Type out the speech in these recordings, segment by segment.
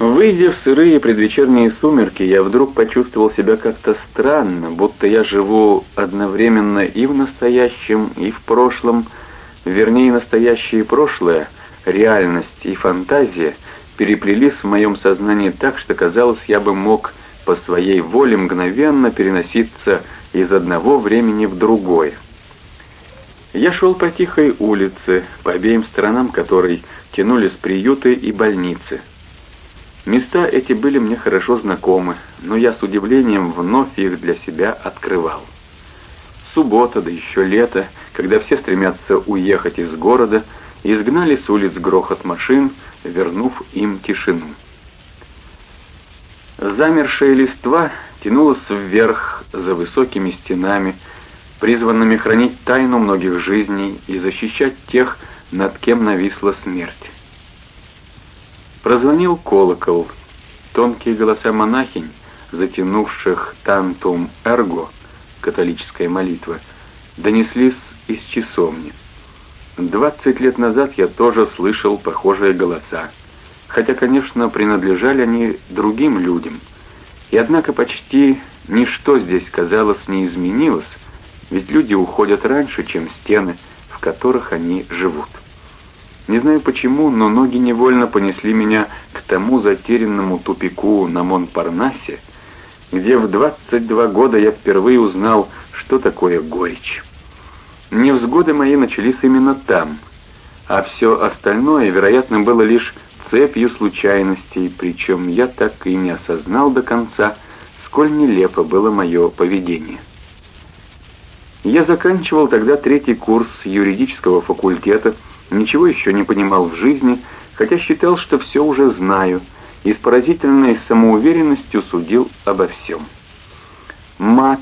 Выйдя в сырые предвечерние сумерки, я вдруг почувствовал себя как-то странно, будто я живу одновременно и в настоящем, и в прошлом, вернее, настоящее и прошлое, реальность и фантазия переплелись в моем сознании так, что казалось, я бы мог по своей воле мгновенно переноситься из одного времени в другое. Я шел по тихой улице, по обеим сторонам которой тянулись приюты и больницы. Места эти были мне хорошо знакомы, но я с удивлением вновь их для себя открывал. Суббота, да еще лето, когда все стремятся уехать из города, изгнали с улиц грохот машин, вернув им тишину. Замершая листва тянулась вверх за высокими стенами, призванными хранить тайну многих жизней и защищать тех, над кем нависла смерть. Прозвонил колокол. Тонкие голоса монахинь, затянувших «Тантум эрго» католическая молитва, донеслись из часовни. Двадцать лет назад я тоже слышал похожие голоса, хотя, конечно, принадлежали они другим людям. И однако почти ничто здесь, казалось, не изменилось, ведь люди уходят раньше, чем стены, в которых они живут. Не знаю почему, но ноги невольно понесли меня к тому затерянному тупику на Монпарнасе, где в 22 года я впервые узнал, что такое горечь. Невзгоды мои начались именно там, а все остальное, вероятно, было лишь цепью случайностей, причем я так и не осознал до конца, сколь нелепо было мое поведение. Я заканчивал тогда третий курс юридического факультета, ничего еще не понимал в жизни, хотя считал, что все уже знаю, и с поразительной самоуверенностью судил обо всем. Мат,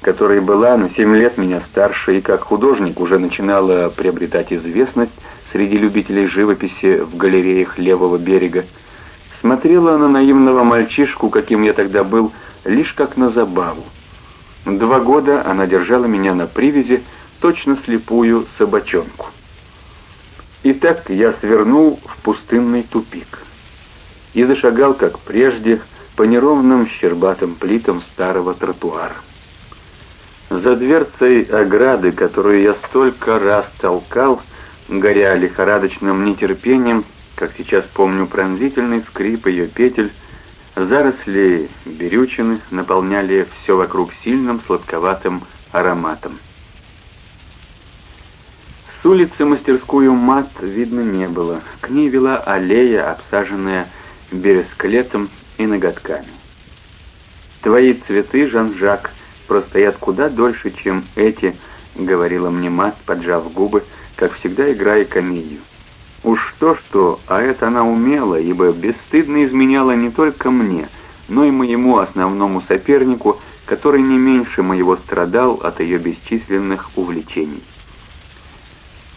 которая была на семь лет меня старше и как художник уже начинала приобретать известность среди любителей живописи в галереях левого берега, смотрела на наивного мальчишку, каким я тогда был, лишь как на забаву. Два года она держала меня на привязи, точно слепую собачонку. Итак, я свернул в пустынный тупик и зашагал, как прежде, по неровным щербатым плитам старого тротуара. За дверцей ограды, которую я столько раз толкал, горя лихорадочным нетерпением, как сейчас помню пронзительный скрип ее петель, заросли берючины наполняли все вокруг сильным сладковатым ароматом улицы мастерскую мат видно не было. К ней вела аллея, обсаженная бересклетом и ноготками. «Твои цветы, Жан-Жак, простоят куда дольше, чем эти», — говорила мне мат, поджав губы, как всегда играя комедию. Уж то-что, а это она умела, ибо бесстыдно изменяла не только мне, но и моему основному сопернику, который не меньше моего страдал от ее бесчисленных увлечений.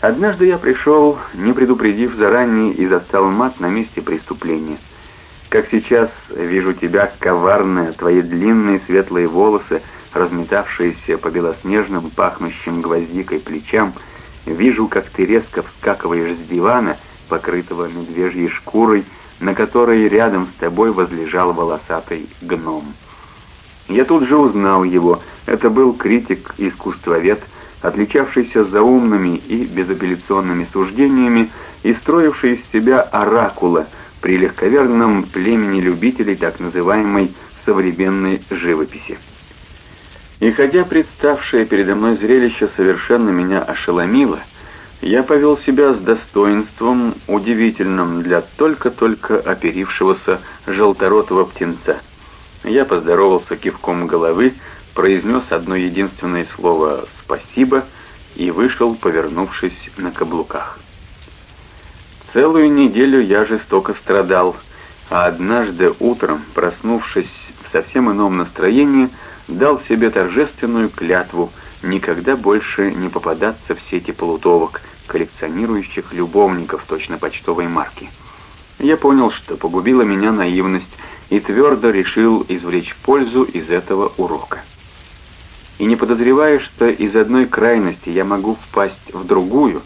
Однажды я пришел, не предупредив заранее, и застал мат на месте преступления. Как сейчас вижу тебя, коварная, твои длинные светлые волосы, разметавшиеся по белоснежным, пахнущим гвоздикой плечам, вижу, как ты резко вскакиваешь с дивана, покрытого медвежьей шкурой, на которой рядом с тобой возлежал волосатый гном. Я тут же узнал его. Это был критик-искусствовед, отличавшийся заумными и безапелляционными суждениями и строивший из себя оракула при легковерном племени любителей так называемой современной живописи. И хотя представшее передо мной зрелище совершенно меня ошеломило, я повел себя с достоинством, удивительным для только-только оперившегося желторотого птенца. Я поздоровался кивком головы, произнес одно единственное слово «спасибо» и вышел, повернувшись на каблуках. Целую неделю я жестоко страдал, а однажды утром, проснувшись в совсем ином настроении, дал себе торжественную клятву никогда больше не попадаться в сети полутовок, коллекционирующих любовников точно почтовой марки. Я понял, что погубила меня наивность, и твердо решил извлечь пользу из этого урока и не подозревая, что из одной крайности я могу впасть в другую,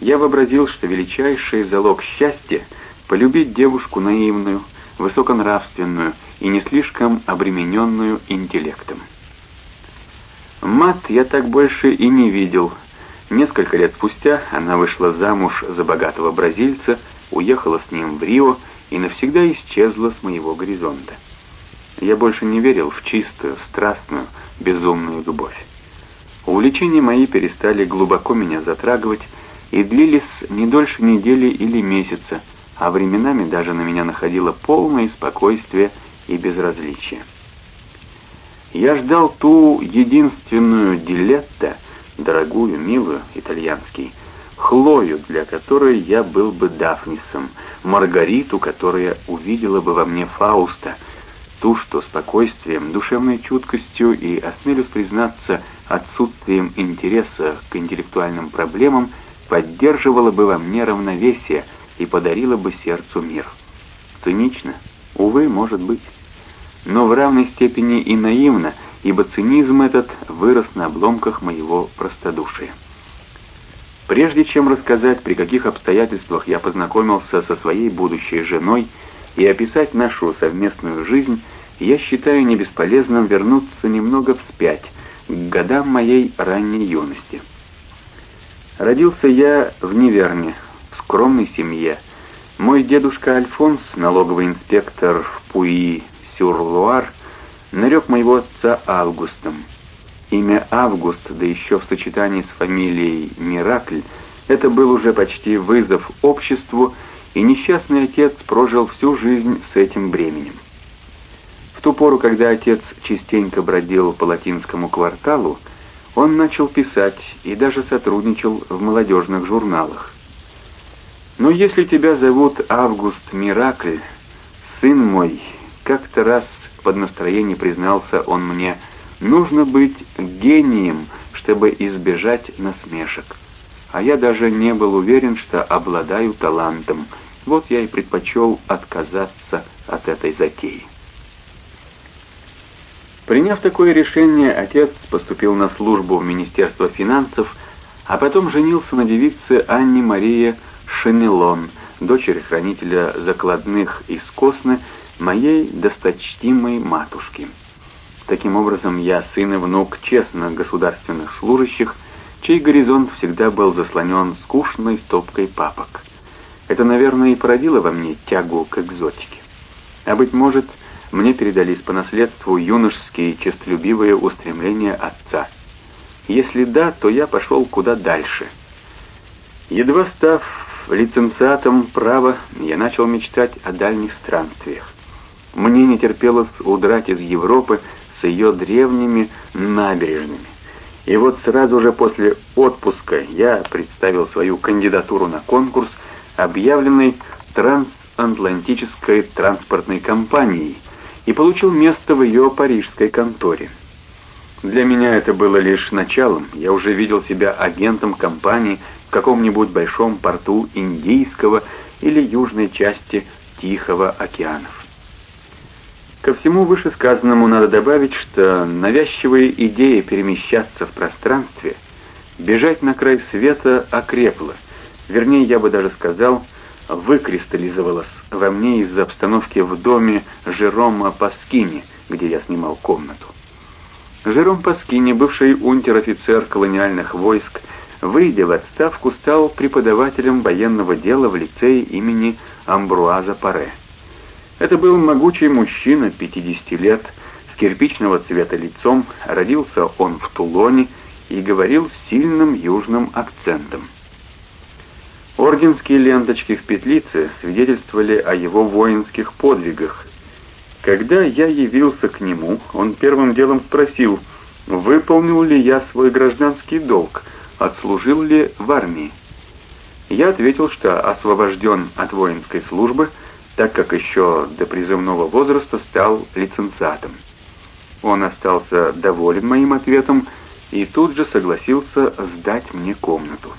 я вообразил, что величайший залог счастья — полюбить девушку наивную, высоконравственную и не слишком обремененную интеллектом. Мат я так больше и не видел. Несколько лет спустя она вышла замуж за богатого бразильца, уехала с ним в Рио и навсегда исчезла с моего горизонта. Я больше не верил в чистую, страстную, безумную любовь. Увлечения мои перестали глубоко меня затрагивать и длились не дольше недели или месяца, а временами даже на меня находило полное спокойствие и безразличие. Я ждал ту единственную дилетта, дорогую, милую, итальянский, Хлою, для которой я был бы Дафнисом, Маргариту, которая увидела бы во мне Фауста, ту, что спокойствием, душевной чуткостью и, осмелюсь признаться, отсутствием интереса к интеллектуальным проблемам поддерживала бы во мне равновесие и подарила бы сердцу мир. Цинично? Увы, может быть. Но в равной степени и наивно, ибо цинизм этот вырос на обломках моего простодушия. Прежде чем рассказать, при каких обстоятельствах я познакомился со своей будущей женой и описать нашу совместную жизнь, я считаю не бесполезным вернуться немного вспять, к годам моей ранней юности. Родился я в Неверне, в скромной семье. Мой дедушка Альфонс, налоговый инспектор в Пуи-Сюр-Луар, нарек моего отца Августом. Имя Август, да еще в сочетании с фамилией Миракль, это был уже почти вызов обществу, и несчастный отец прожил всю жизнь с этим бременем. В ту пору, когда отец частенько бродил по латинскому кварталу, он начал писать и даже сотрудничал в молодежных журналах. Но если тебя зовут Август Миракль, сын мой, как-то раз под настроение признался он мне, Нужно быть гением, чтобы избежать насмешек. А я даже не был уверен, что обладаю талантом. Вот я и предпочел отказаться от этой затеи. Приняв такое решение, отец поступил на службу в Министерство финансов, а потом женился на девице Анне Мария Шенелон, дочери хранителя закладных из Косны, моей досточтимой матушки. Таким образом, я сын и внук честных государственных служащих, чей горизонт всегда был заслонен скучной стопкой папок. Это, наверное, и породило во мне тягу к экзотике. А быть может, мне передались по наследству юношеские честолюбивые устремления отца. Если да, то я пошел куда дальше. Едва став лицензиатом права, я начал мечтать о дальних странствиях. Мне не терпелось удрать из Европы, с ее древними набережными. И вот сразу же после отпуска я представил свою кандидатуру на конкурс, объявленный трансатлантической транспортной компанией, и получил место в ее парижской конторе. Для меня это было лишь началом. Я уже видел себя агентом компании в каком-нибудь большом порту Индийского или южной части Тихого океанов. Ко всему вышесказанному надо добавить, что навязчивая идея перемещаться в пространстве, бежать на край света окрепла, вернее, я бы даже сказал, выкристаллизовалась во мне из-за обстановки в доме Жерома Паскини, где я снимал комнату. Жером Паскини, бывший унтер-офицер колониальных войск, выйдя в отставку, стал преподавателем военного дела в лицее имени Амбруаза Паре. Это был могучий мужчина, 50 лет, с кирпичного цвета лицом, родился он в Тулоне и говорил сильным южным акцентом. Орденские ленточки в петлице свидетельствовали о его воинских подвигах. Когда я явился к нему, он первым делом спросил, выполнил ли я свой гражданский долг, отслужил ли в армии. Я ответил, что освобожден от воинской службы, так как еще до призывного возраста стал лицензатом. Он остался доволен моим ответом и тут же согласился сдать мне комнату.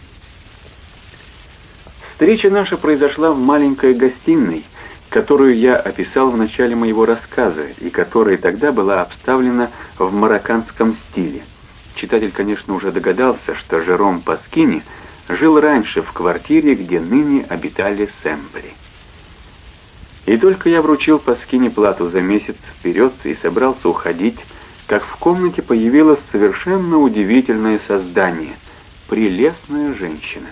Встреча наша произошла в маленькой гостиной, которую я описал в начале моего рассказа и которая тогда была обставлена в марокканском стиле. Читатель, конечно, уже догадался, что Жером Паскини жил раньше в квартире, где ныне обитали Сэмбри. И только я вручил Паскине плату за месяц вперед и собрался уходить, как в комнате появилось совершенно удивительное создание — прелестная женщина.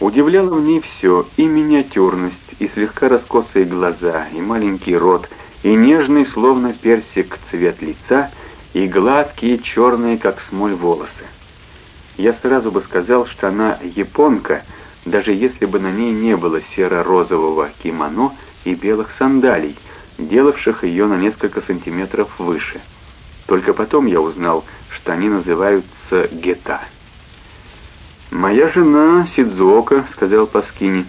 Удивляло в ней все, и миниатюрность, и слегка раскосые глаза, и маленький рот, и нежный, словно персик, цвет лица, и гладкие, черные, как смоль, волосы. Я сразу бы сказал, что она японка, даже если бы на ней не было серо-розового кимоно и белых сандалий, делавших ее на несколько сантиметров выше. Только потом я узнал, что они называются гета. «Моя жена Сидзуока», — сказал Паскини.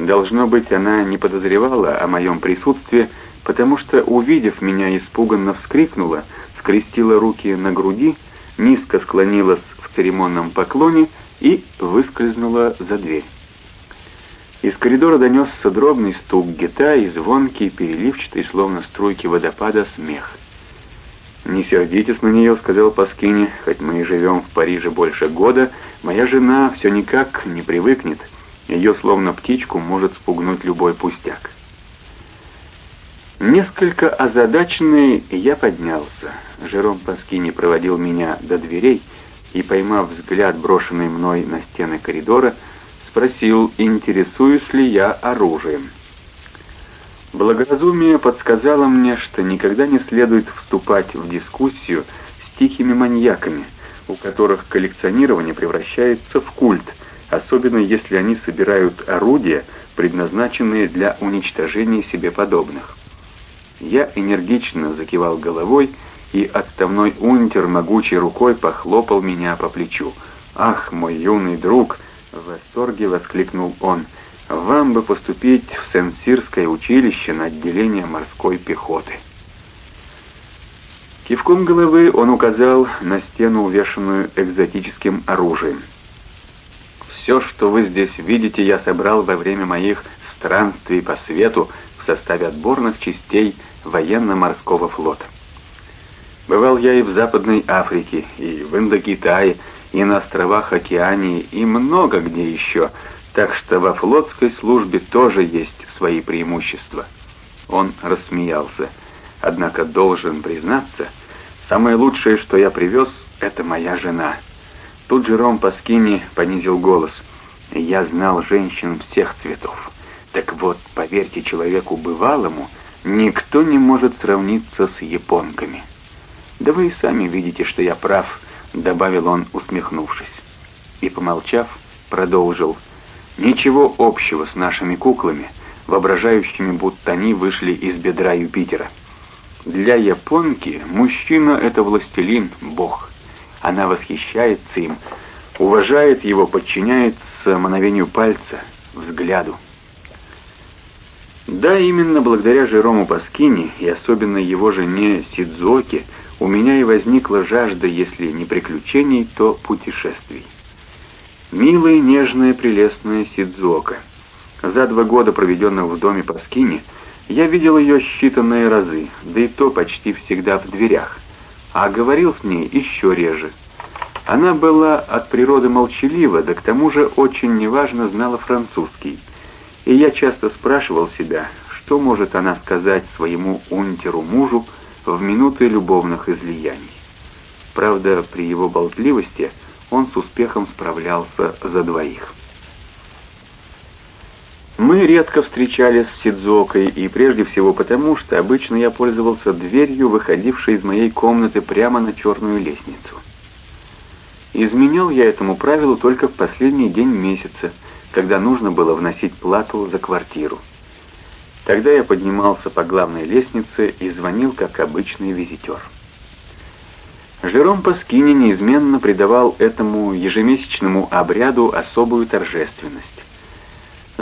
Должно быть, она не подозревала о моем присутствии, потому что, увидев меня, испуганно вскрикнула, скрестила руки на груди, низко склонилась в церемонном поклоне и выскользнула за дверь. Из коридора донесся дробный стук гита и звонкий, переливчатый, словно струйки водопада, смех. «Не сердитесь на нее», — сказал Паскини, — «хоть мы и живем в Париже больше года, моя жена все никак не привыкнет, ее словно птичку может спугнуть любой пустяк». Несколько озадаченный я поднялся. Жером Паскини проводил меня до дверей и, поймав взгляд, брошенный мной на стены коридора, спросил, интересуюсь ли я оружием. Благоразумие подсказало мне, что никогда не следует вступать в дискуссию с тихими маньяками, у которых коллекционирование превращается в культ, особенно если они собирают орудия, предназначенные для уничтожения себе подобных. Я энергично закивал головой, и отставной унтер могучей рукой похлопал меня по плечу. «Ах, мой юный друг!» — в восторге воскликнул он. «Вам бы поступить в Сен-Сирское училище на отделение морской пехоты». Кивком головы он указал на стену, увешанную экзотическим оружием. «Все, что вы здесь видите, я собрал во время моих странствий по свету в составе отборных частей военно-морского флота. Бывал я и в Западной Африке, и в Индокитае, и на островах Океании, и много где еще, так что во флотской службе тоже есть свои преимущества. Он рассмеялся. Однако должен признаться, самое лучшее, что я привез, это моя жена. Тут Жером Паскини понизил голос. Я знал женщин всех цветов. Так вот, поверьте человеку бывалому, никто не может сравниться с японками. Да вы и сами видите, что я прав, добавил он, усмехнувшись. И, помолчав, продолжил. Ничего общего с нашими куклами, воображающими, будто они вышли из бедра Юпитера. Для японки мужчина — это властелин, бог. Она восхищается им, уважает его, подчиняется мановению пальца, взгляду. Да, именно благодаря Жерому Паскини и особенно его жене Сидзоке у меня и возникла жажда, если не приключений, то путешествий. Милая, нежная, прелестная Сидзока. За два года, проведенных в доме Паскини, я видел ее считанные разы, да и то почти всегда в дверях, а говорил с ней еще реже. Она была от природы молчалива, да к тому же очень неважно знала французский – и я часто спрашивал себя, что может она сказать своему унтеру-мужу в минуты любовных излияний. Правда, при его болтливости он с успехом справлялся за двоих. Мы редко встречались с Сидзокой, и прежде всего потому, что обычно я пользовался дверью, выходившей из моей комнаты прямо на черную лестницу. Изменял я этому правилу только в последний день месяца, когда нужно было вносить плату за квартиру. Тогда я поднимался по главной лестнице и звонил, как обычный визитер. Жером Паскини неизменно придавал этому ежемесячному обряду особую торжественность.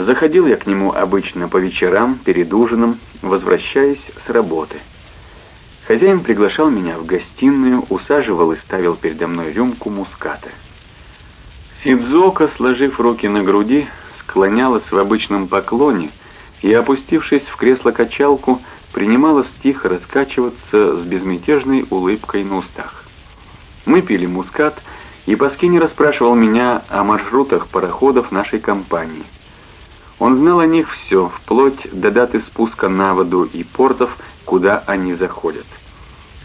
Заходил я к нему обычно по вечерам, перед ужином, возвращаясь с работы. Хозяин приглашал меня в гостиную, усаживал и ставил передо мной рюмку муската. Сидзока, сложив руки на груди, склонялась в обычном поклоне и, опустившись в кресло-качалку, принималась тихо раскачиваться с безмятежной улыбкой на устах. Мы пили мускат, и Паскини расспрашивал меня о маршрутах пароходов нашей компании. Он знал о них все, вплоть до даты спуска на воду и портов, куда они заходят.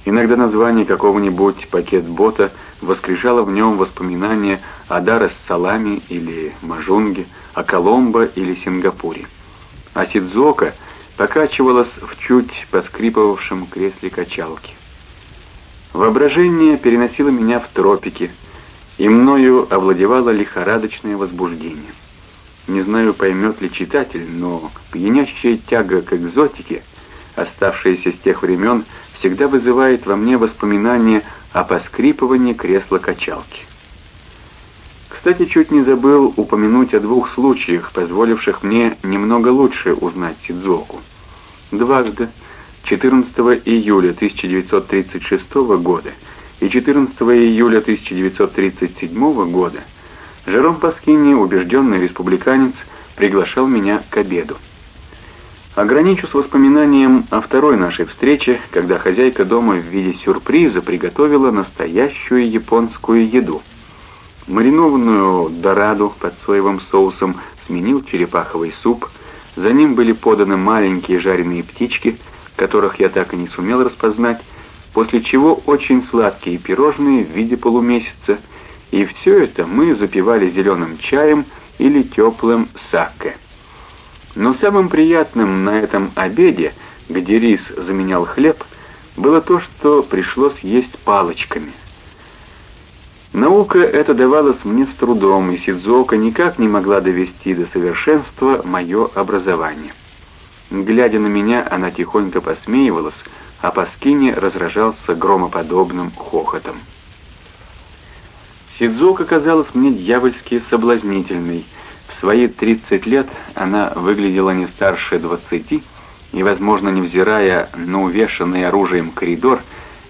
Иногда название какого-нибудь пакет-бота воскрешало в нем воспоминания о Дар-эс-Саламе или Мажунге, о Коломбо или Сингапуре. А Сидзока покачивалась в чуть поскрипывавшем кресле качалки. Воображение переносило меня в тропики, и мною овладевало лихорадочное возбуждение. Не знаю, поймет ли читатель, но пьянящая тяга к экзотике, оставшаяся с тех времен, всегда вызывает во мне воспоминания о поскрипывании кресла-качалки. Кстати, чуть не забыл упомянуть о двух случаях, позволивших мне немного лучше узнать Сидзоку. Дважды, 14 июля 1936 года и 14 июля 1937 года, Жером Паскини, убежденный республиканец, приглашал меня к обеду. Ограничусь воспоминанием о второй нашей встрече, когда хозяйка дома в виде сюрприза приготовила настоящую японскую еду. Маринованную дораду под соевым соусом сменил черепаховый суп, за ним были поданы маленькие жареные птички, которых я так и не сумел распознать, после чего очень сладкие пирожные в виде полумесяца, и все это мы запивали зеленым чаем или теплым сакке. Но самым приятным на этом обеде, где рис заменял хлеб, было то, что пришлось есть палочками. Наука эта давалась мне с трудом, и Сидзуока никак не могла довести до совершенства мое образование. Глядя на меня, она тихонько посмеивалась, а Паскини разражался громоподобным хохотом. Сидзука казалась мне дьявольски соблазнительной, в свои 30 лет она выглядела не старше 20, и, возможно, невзирая на увешанный оружием коридор,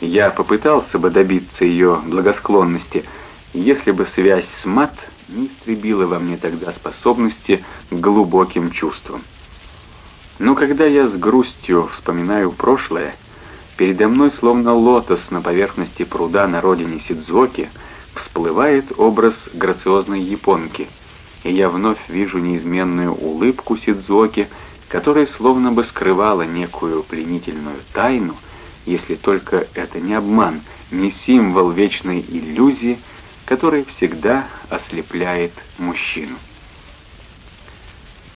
я попытался бы добиться ее благосклонности, если бы связь с мат не истребила во мне тогда способности к глубоким чувствам. Но когда я с грустью вспоминаю прошлое, передо мной словно лотос на поверхности пруда на родине Сидзоки всплывает образ грациозной японки — и я вновь вижу неизменную улыбку Сидзоки, которая словно бы скрывала некую пленительную тайну, если только это не обман, не символ вечной иллюзии, который всегда ослепляет мужчину.